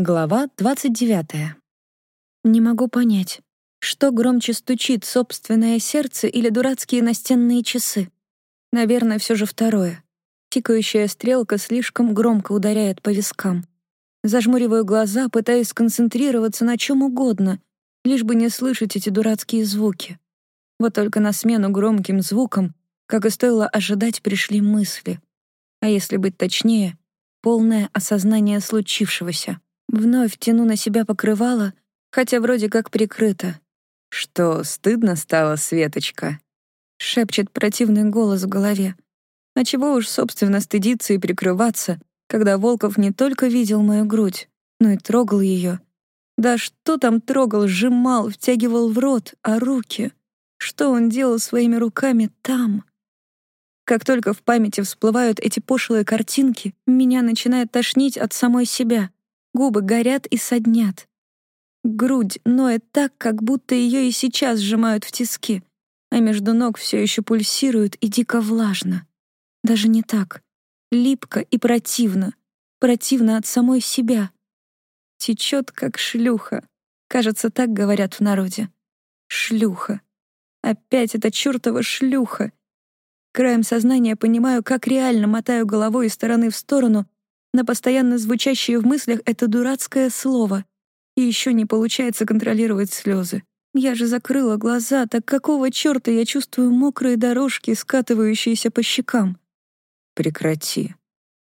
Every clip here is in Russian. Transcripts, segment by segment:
Глава 29. Не могу понять, что громче стучит, собственное сердце или дурацкие настенные часы. Наверное, все же второе. Тикающая стрелка слишком громко ударяет по вискам. Зажмуриваю глаза, пытаясь сконцентрироваться на чем угодно, лишь бы не слышать эти дурацкие звуки. Вот только на смену громким звукам, как и стоило ожидать, пришли мысли. А если быть точнее, полное осознание случившегося. Вновь тяну на себя покрывало, хотя вроде как прикрыто. «Что, стыдно стало, Светочка?» — шепчет противный голос в голове. А чего уж, собственно, стыдиться и прикрываться, когда Волков не только видел мою грудь, но и трогал ее. Да что там трогал, сжимал, втягивал в рот, а руки? Что он делал своими руками там? Как только в памяти всплывают эти пошлые картинки, меня начинает тошнить от самой себя. Губы горят и соднят. Грудь ноет так, как будто ее и сейчас сжимают в тиски, а между ног все еще пульсирует и дико влажно. Даже не так. Липко и противно. Противно от самой себя. Течет, как шлюха. Кажется, так говорят в народе. Шлюха. Опять эта чертова шлюха. Краем сознания понимаю, как реально мотаю головой из стороны в сторону, на постоянно звучащее в мыслях это дурацкое слово. И еще не получается контролировать слезы. Я же закрыла глаза, так какого черта я чувствую мокрые дорожки, скатывающиеся по щекам? Прекрати.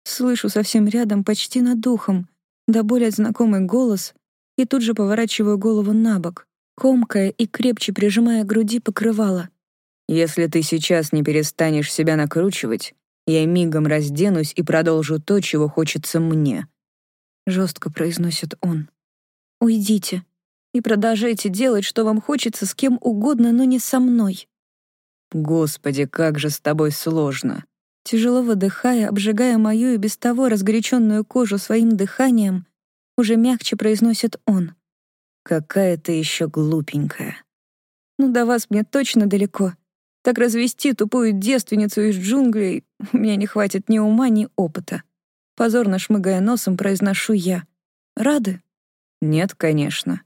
Слышу совсем рядом, почти над духом, до более знакомый голос, и тут же поворачиваю голову на бок, комкая и крепче прижимая к груди покрывало. «Если ты сейчас не перестанешь себя накручивать, я мигом разденусь и продолжу то, чего хочется мне. Жестко произносит он. Уйдите и продолжайте делать, что вам хочется с кем угодно, но не со мной. Господи, как же с тобой сложно. Тяжело выдыхая, обжигая мою и без того разгоряченную кожу своим дыханием, уже мягче произносит он. Какая ты еще глупенькая. Ну, до вас мне точно далеко. Так развести тупую девственницу из джунглей у меня не хватит ни ума, ни опыта. Позорно шмыгая носом, произношу я. Рады? Нет, конечно.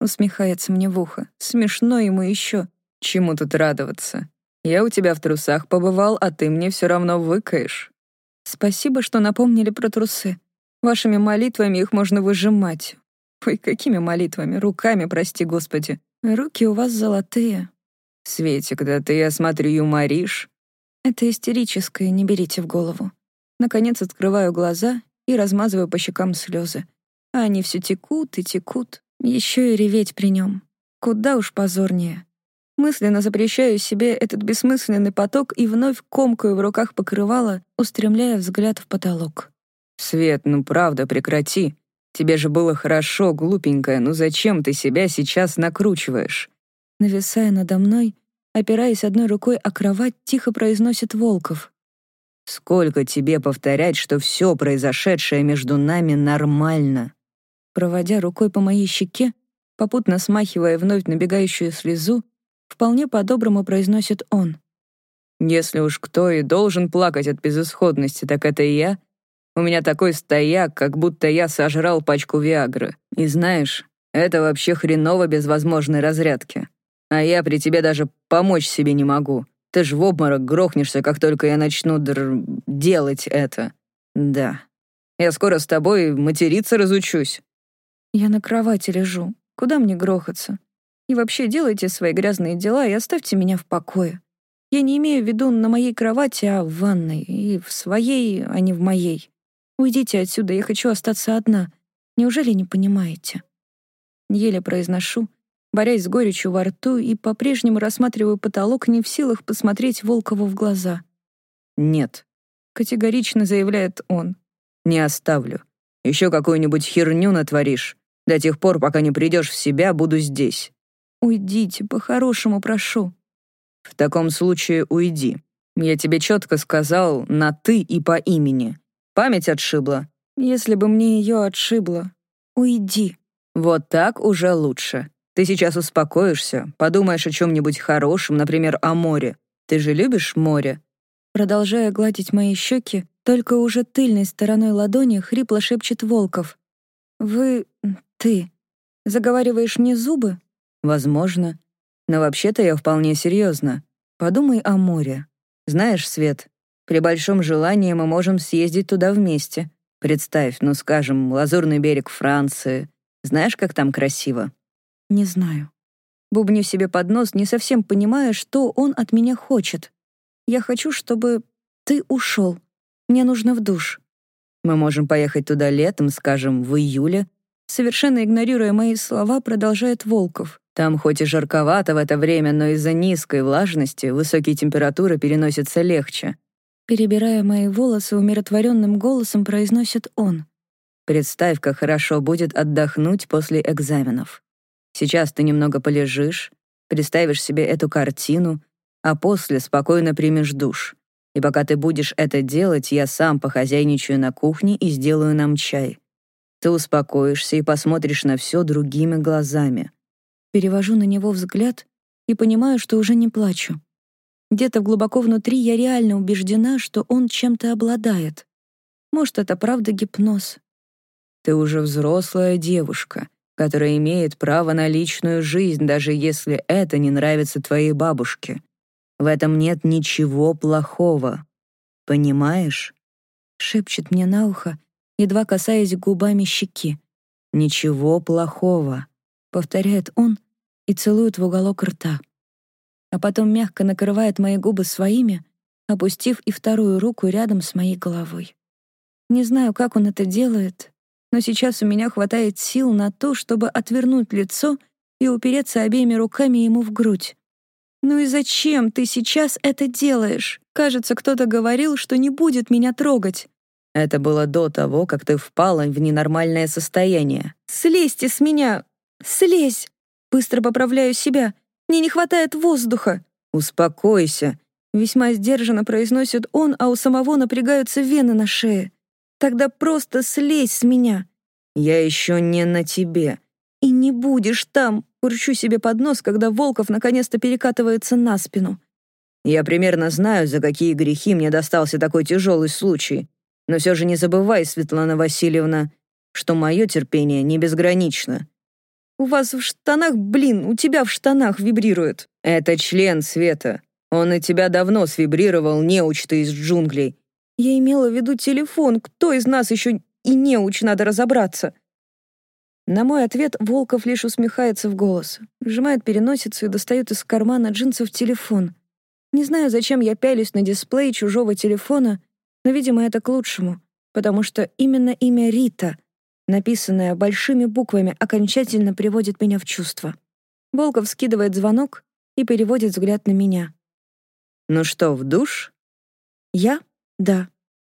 Усмехается мне в ухо. Смешно ему еще. Чему тут радоваться? Я у тебя в трусах побывал, а ты мне все равно выкаешь. Спасибо, что напомнили про трусы. Вашими молитвами их можно выжимать. Ой, какими молитвами? Руками, прости господи. Руки у вас золотые. «Светик, да ты, я смотрю, юморишь». Это истерическое, не берите в голову. Наконец открываю глаза и размазываю по щекам слезы. А они все текут и текут. Еще и реветь при нем. Куда уж позорнее. Мысленно запрещаю себе этот бессмысленный поток и вновь комкаю в руках покрывало, устремляя взгляд в потолок. «Свет, ну правда, прекрати. Тебе же было хорошо, глупенькая, ну зачем ты себя сейчас накручиваешь?» Нависая надо мной, опираясь одной рукой о кровать, тихо произносит Волков. «Сколько тебе повторять, что все произошедшее между нами нормально?» Проводя рукой по моей щеке, попутно смахивая вновь набегающую слезу, вполне по-доброму произносит он. «Если уж кто и должен плакать от безысходности, так это и я. У меня такой стояк, как будто я сожрал пачку Виагры. И знаешь, это вообще хреново без возможной разрядки. А я при тебе даже помочь себе не могу. Ты ж в обморок грохнешься, как только я начну др... делать это. Да. Я скоро с тобой материться разучусь. Я на кровати лежу. Куда мне грохаться? И вообще делайте свои грязные дела и оставьте меня в покое. Я не имею в виду на моей кровати, а в ванной. И в своей, а не в моей. Уйдите отсюда, я хочу остаться одна. Неужели не понимаете? Еле произношу, борясь с горечью во рту и по-прежнему рассматриваю потолок, не в силах посмотреть Волкову в глаза. «Нет», — категорично заявляет он. «Не оставлю. Еще какую-нибудь херню натворишь. До тех пор, пока не придешь в себя, буду здесь». «Уйдите, по-хорошему прошу». «В таком случае уйди. Я тебе четко сказал на «ты» и по имени. Память отшибла». «Если бы мне ее отшибло. Уйди». «Вот так уже лучше. Ты сейчас успокоишься, подумаешь о чем-нибудь хорошем, например, о море. Ты же любишь море?» Продолжая гладить мои щеки, только уже тыльной стороной ладони хрипло шепчет Волков. Вы... ты... заговариваешь мне зубы?» «Возможно. Но вообще-то я вполне серьезно. Подумай о море. Знаешь, Свет, при большом желании мы можем съездить туда вместе. Представь, ну, скажем, лазурный берег Франции. Знаешь, как там красиво?» «Не знаю». Бубню себе под нос, не совсем понимая, что он от меня хочет. «Я хочу, чтобы ты ушел. Мне нужно в душ». «Мы можем поехать туда летом, скажем, в июле». Совершенно игнорируя мои слова, продолжает Волков. Там хоть и жарковато в это время, но из-за низкой влажности высокие температуры переносятся легче. Перебирая мои волосы, умиротворенным голосом произносит он. «Представь, как хорошо будет отдохнуть после экзаменов. Сейчас ты немного полежишь, представишь себе эту картину, а после спокойно примешь душ. И пока ты будешь это делать, я сам похозяйничаю на кухне и сделаю нам чай. Ты успокоишься и посмотришь на все другими глазами. Перевожу на него взгляд и понимаю, что уже не плачу. Где-то глубоко внутри я реально убеждена, что он чем-то обладает. Может, это правда гипноз. Ты уже взрослая девушка, которая имеет право на личную жизнь, даже если это не нравится твоей бабушке. В этом нет ничего плохого. Понимаешь? Шепчет мне на ухо, едва касаясь губами щеки. Ничего плохого повторяет он и целует в уголок рта. А потом мягко накрывает мои губы своими, опустив и вторую руку рядом с моей головой. Не знаю, как он это делает, но сейчас у меня хватает сил на то, чтобы отвернуть лицо и упереться обеими руками ему в грудь. «Ну и зачем ты сейчас это делаешь? Кажется, кто-то говорил, что не будет меня трогать». Это было до того, как ты впала в ненормальное состояние. «Слезьте с меня! «Слезь!» Быстро поправляю себя. Мне не хватает воздуха. «Успокойся», — весьма сдержанно произносит он, а у самого напрягаются вены на шее. «Тогда просто слезь с меня». «Я еще не на тебе». «И не будешь там», — урчу себе под нос, когда Волков наконец-то перекатывается на спину. «Я примерно знаю, за какие грехи мне достался такой тяжелый случай. Но все же не забывай, Светлана Васильевна, что мое терпение не безгранично. У вас в штанах, блин, у тебя в штанах вибрирует. Это член Света. Он и тебя давно свибрировал, неуч ты из джунглей. Я имела в виду телефон. Кто из нас еще и неуч, надо разобраться. На мой ответ Волков лишь усмехается в голос, сжимает переносицу и достает из кармана джинсов телефон. Не знаю, зачем я пялюсь на дисплей чужого телефона, но, видимо, это к лучшему, потому что именно имя Рита написанное большими буквами, окончательно приводит меня в чувство. Волков скидывает звонок и переводит взгляд на меня. «Ну что, в душ?» «Я? Да.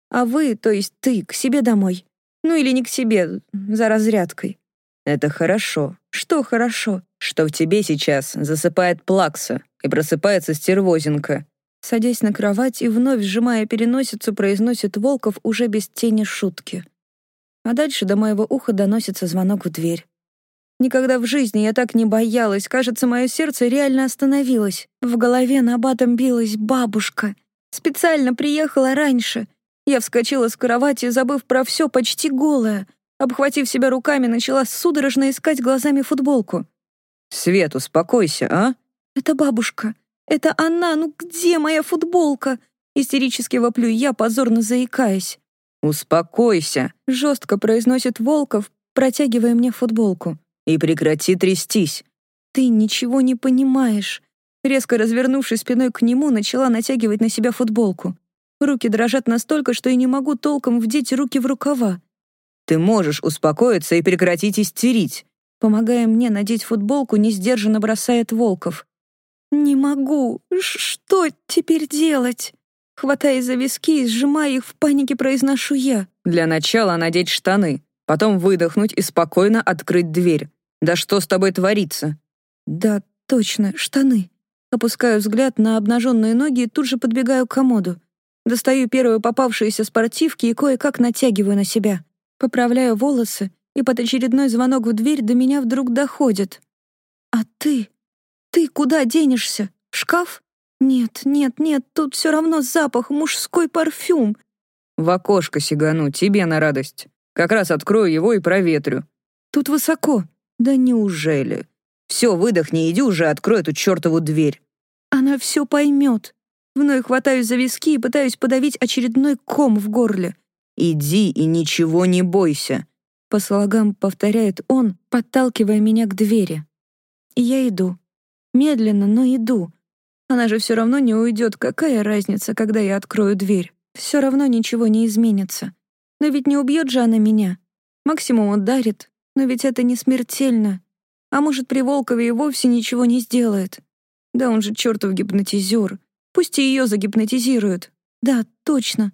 А вы, то есть ты, к себе домой? Ну или не к себе, за разрядкой?» «Это хорошо. Что хорошо?» «Что в тебе сейчас засыпает плакса и просыпается стервозинка». Садясь на кровать и вновь сжимая переносицу, произносит Волков уже без тени шутки а дальше до моего уха доносится звонок в дверь. Никогда в жизни я так не боялась. Кажется, мое сердце реально остановилось. В голове на батом билась бабушка. Специально приехала раньше. Я вскочила с кровати, забыв про все, почти голая. Обхватив себя руками, начала судорожно искать глазами футболку. «Свет, успокойся, а?» «Это бабушка. Это она. Ну где моя футболка?» Истерически воплю я, позорно заикаясь. «Успокойся», — жестко произносит Волков, протягивая мне футболку. «И прекрати трястись». «Ты ничего не понимаешь». Резко развернувшись спиной к нему, начала натягивать на себя футболку. Руки дрожат настолько, что я не могу толком вдеть руки в рукава. «Ты можешь успокоиться и прекратить истерить», помогая мне надеть футболку, несдержанно бросает Волков. «Не могу. Что теперь делать?» Хватая за виски и сжимая их в панике, произношу я. «Для начала надеть штаны, потом выдохнуть и спокойно открыть дверь. Да что с тобой творится?» «Да, точно, штаны». Опускаю взгляд на обнаженные ноги и тут же подбегаю к комоду. Достаю первые попавшиеся спортивки и кое-как натягиваю на себя. Поправляю волосы, и под очередной звонок в дверь до меня вдруг доходит. «А ты? Ты куда денешься? В шкаф?» «Нет, нет, нет, тут все равно запах, мужской парфюм». «В окошко сигану, тебе на радость. Как раз открою его и проветрю. Тут высоко». «Да неужели? Все, выдохни, иди уже, открой эту чертову дверь». «Она все поймет». Вновь хватаюсь за виски и пытаюсь подавить очередной ком в горле. «Иди и ничего не бойся», — по слогам повторяет он, подталкивая меня к двери. И я иду. Медленно, но иду. Она же все равно не уйдет. Какая разница, когда я открою дверь? Все равно ничего не изменится. Но ведь не убьет же она меня. Максимум ударит, но ведь это не смертельно. А может, при Волкове и вовсе ничего не сделает. Да он же чертов гипнотизер. Пусть и ее загипнотизируют. Да, точно.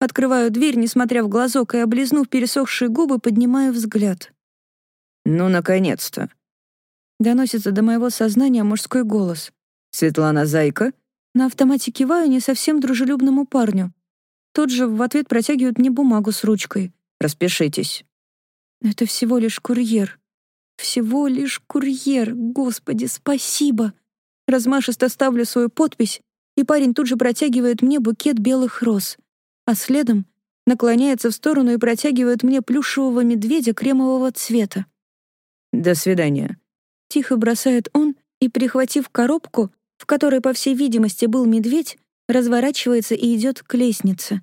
Открываю дверь, несмотря в глазок, и, облизнув пересохшие губы, поднимаю взгляд. «Ну, наконец-то!» Доносится до моего сознания мужской голос. «Светлана Зайка?» На автомате киваю не совсем дружелюбному парню. Тот же в ответ протягивает мне бумагу с ручкой. «Распишитесь». Это всего лишь курьер. Всего лишь курьер. Господи, спасибо. Размашисто ставлю свою подпись, и парень тут же протягивает мне букет белых роз, а следом наклоняется в сторону и протягивает мне плюшевого медведя кремового цвета. «До свидания», — тихо бросает он и, прихватив коробку, в которой, по всей видимости, был медведь, разворачивается и идет к лестнице.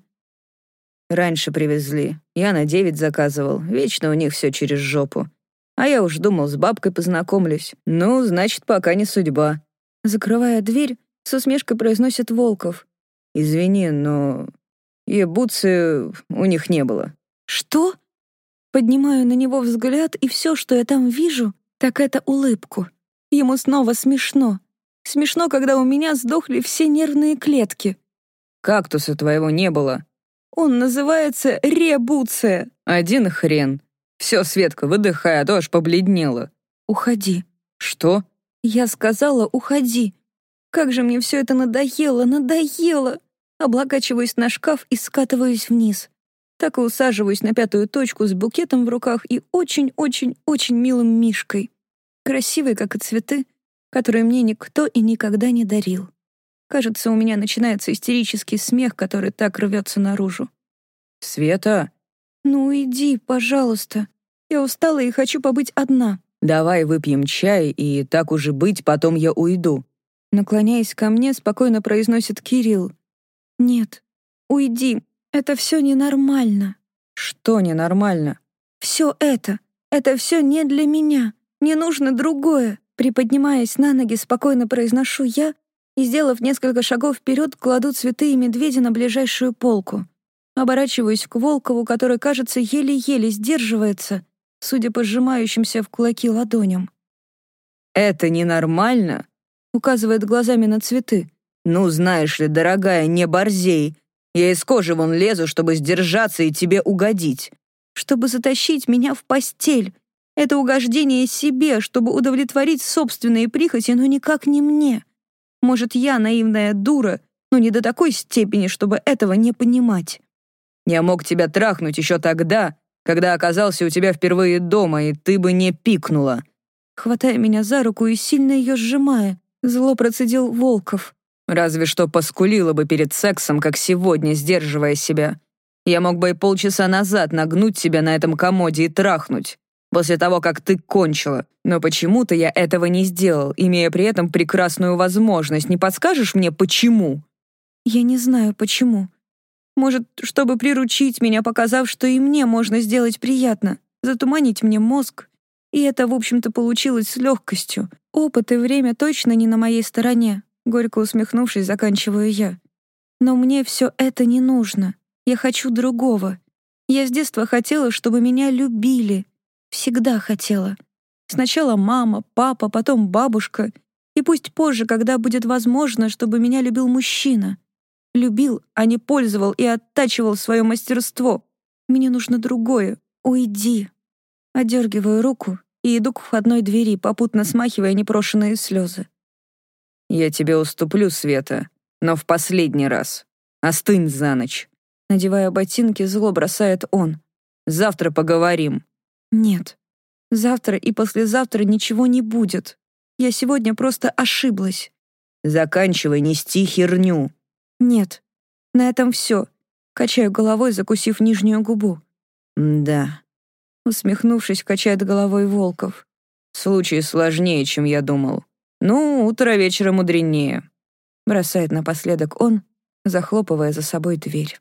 «Раньше привезли. Я на девять заказывал. Вечно у них все через жопу. А я уж думал, с бабкой познакомлюсь. Ну, значит, пока не судьба». Закрывая дверь, с усмешкой произносит Волков. «Извини, но ебуцы у них не было». «Что?» Поднимаю на него взгляд, и все, что я там вижу, так это улыбку. Ему снова смешно. Смешно, когда у меня сдохли все нервные клетки. «Кактуса твоего не было». «Он называется ребуция». «Один хрен. Все, Светка, выдыхай, а то аж побледнела». «Уходи». «Что?» «Я сказала, уходи. Как же мне все это надоело, надоело!» Облокачиваюсь на шкаф и скатываюсь вниз. Так и усаживаюсь на пятую точку с букетом в руках и очень-очень-очень милым мишкой красивый, как и цветы, которые мне никто и никогда не дарил. Кажется, у меня начинается истерический смех, который так рвется наружу. «Света!» «Ну, иди, пожалуйста. Я устала и хочу побыть одна». «Давай выпьем чай, и так уже быть, потом я уйду». Наклоняясь ко мне, спокойно произносит Кирилл. «Нет, уйди. Это все ненормально». «Что ненормально?» «Все это. Это все не для меня. Мне нужно другое. Приподнимаясь на ноги, спокойно произношу я и, сделав несколько шагов вперед, кладу цветы и медведя на ближайшую полку. Оборачиваюсь к Волкову, который, кажется, еле-еле сдерживается, судя по сжимающимся в кулаки ладоням. «Это ненормально?» — указывает глазами на цветы. «Ну, знаешь ли, дорогая, не борзей. Я из кожи вон лезу, чтобы сдержаться и тебе угодить». «Чтобы затащить меня в постель, это угождение себе, чтобы удовлетворить собственные прихоти, но никак не мне. Может, я наивная дура, но не до такой степени, чтобы этого не понимать. Я мог тебя трахнуть еще тогда, когда оказался у тебя впервые дома, и ты бы не пикнула. Хватая меня за руку и сильно ее сжимая, зло процедил Волков. Разве что поскулила бы перед сексом, как сегодня, сдерживая себя. Я мог бы и полчаса назад нагнуть тебя на этом комоде и трахнуть после того, как ты кончила. Но почему-то я этого не сделал, имея при этом прекрасную возможность. Не подскажешь мне, почему?» «Я не знаю, почему. Может, чтобы приручить меня, показав, что и мне можно сделать приятно, затуманить мне мозг. И это, в общем-то, получилось с легкостью. Опыт и время точно не на моей стороне», — горько усмехнувшись, заканчиваю я. «Но мне все это не нужно. Я хочу другого. Я с детства хотела, чтобы меня любили, Всегда хотела. Сначала мама, папа, потом бабушка. И пусть позже, когда будет возможно, чтобы меня любил мужчина. Любил, а не пользовал и оттачивал свое мастерство. Мне нужно другое. Уйди. Одергиваю руку и иду к входной двери, попутно смахивая непрошенные слезы. «Я тебе уступлю, Света, но в последний раз. Остынь за ночь». Надевая ботинки, зло бросает он. «Завтра поговорим». Нет. Завтра и послезавтра ничего не будет. Я сегодня просто ошиблась. Заканчивай нести херню. Нет. На этом все. Качаю головой, закусив нижнюю губу. Да. Усмехнувшись, качает головой Волков. Случай сложнее, чем я думал. Ну, утро вечера мудренее. Бросает напоследок он, захлопывая за собой дверь.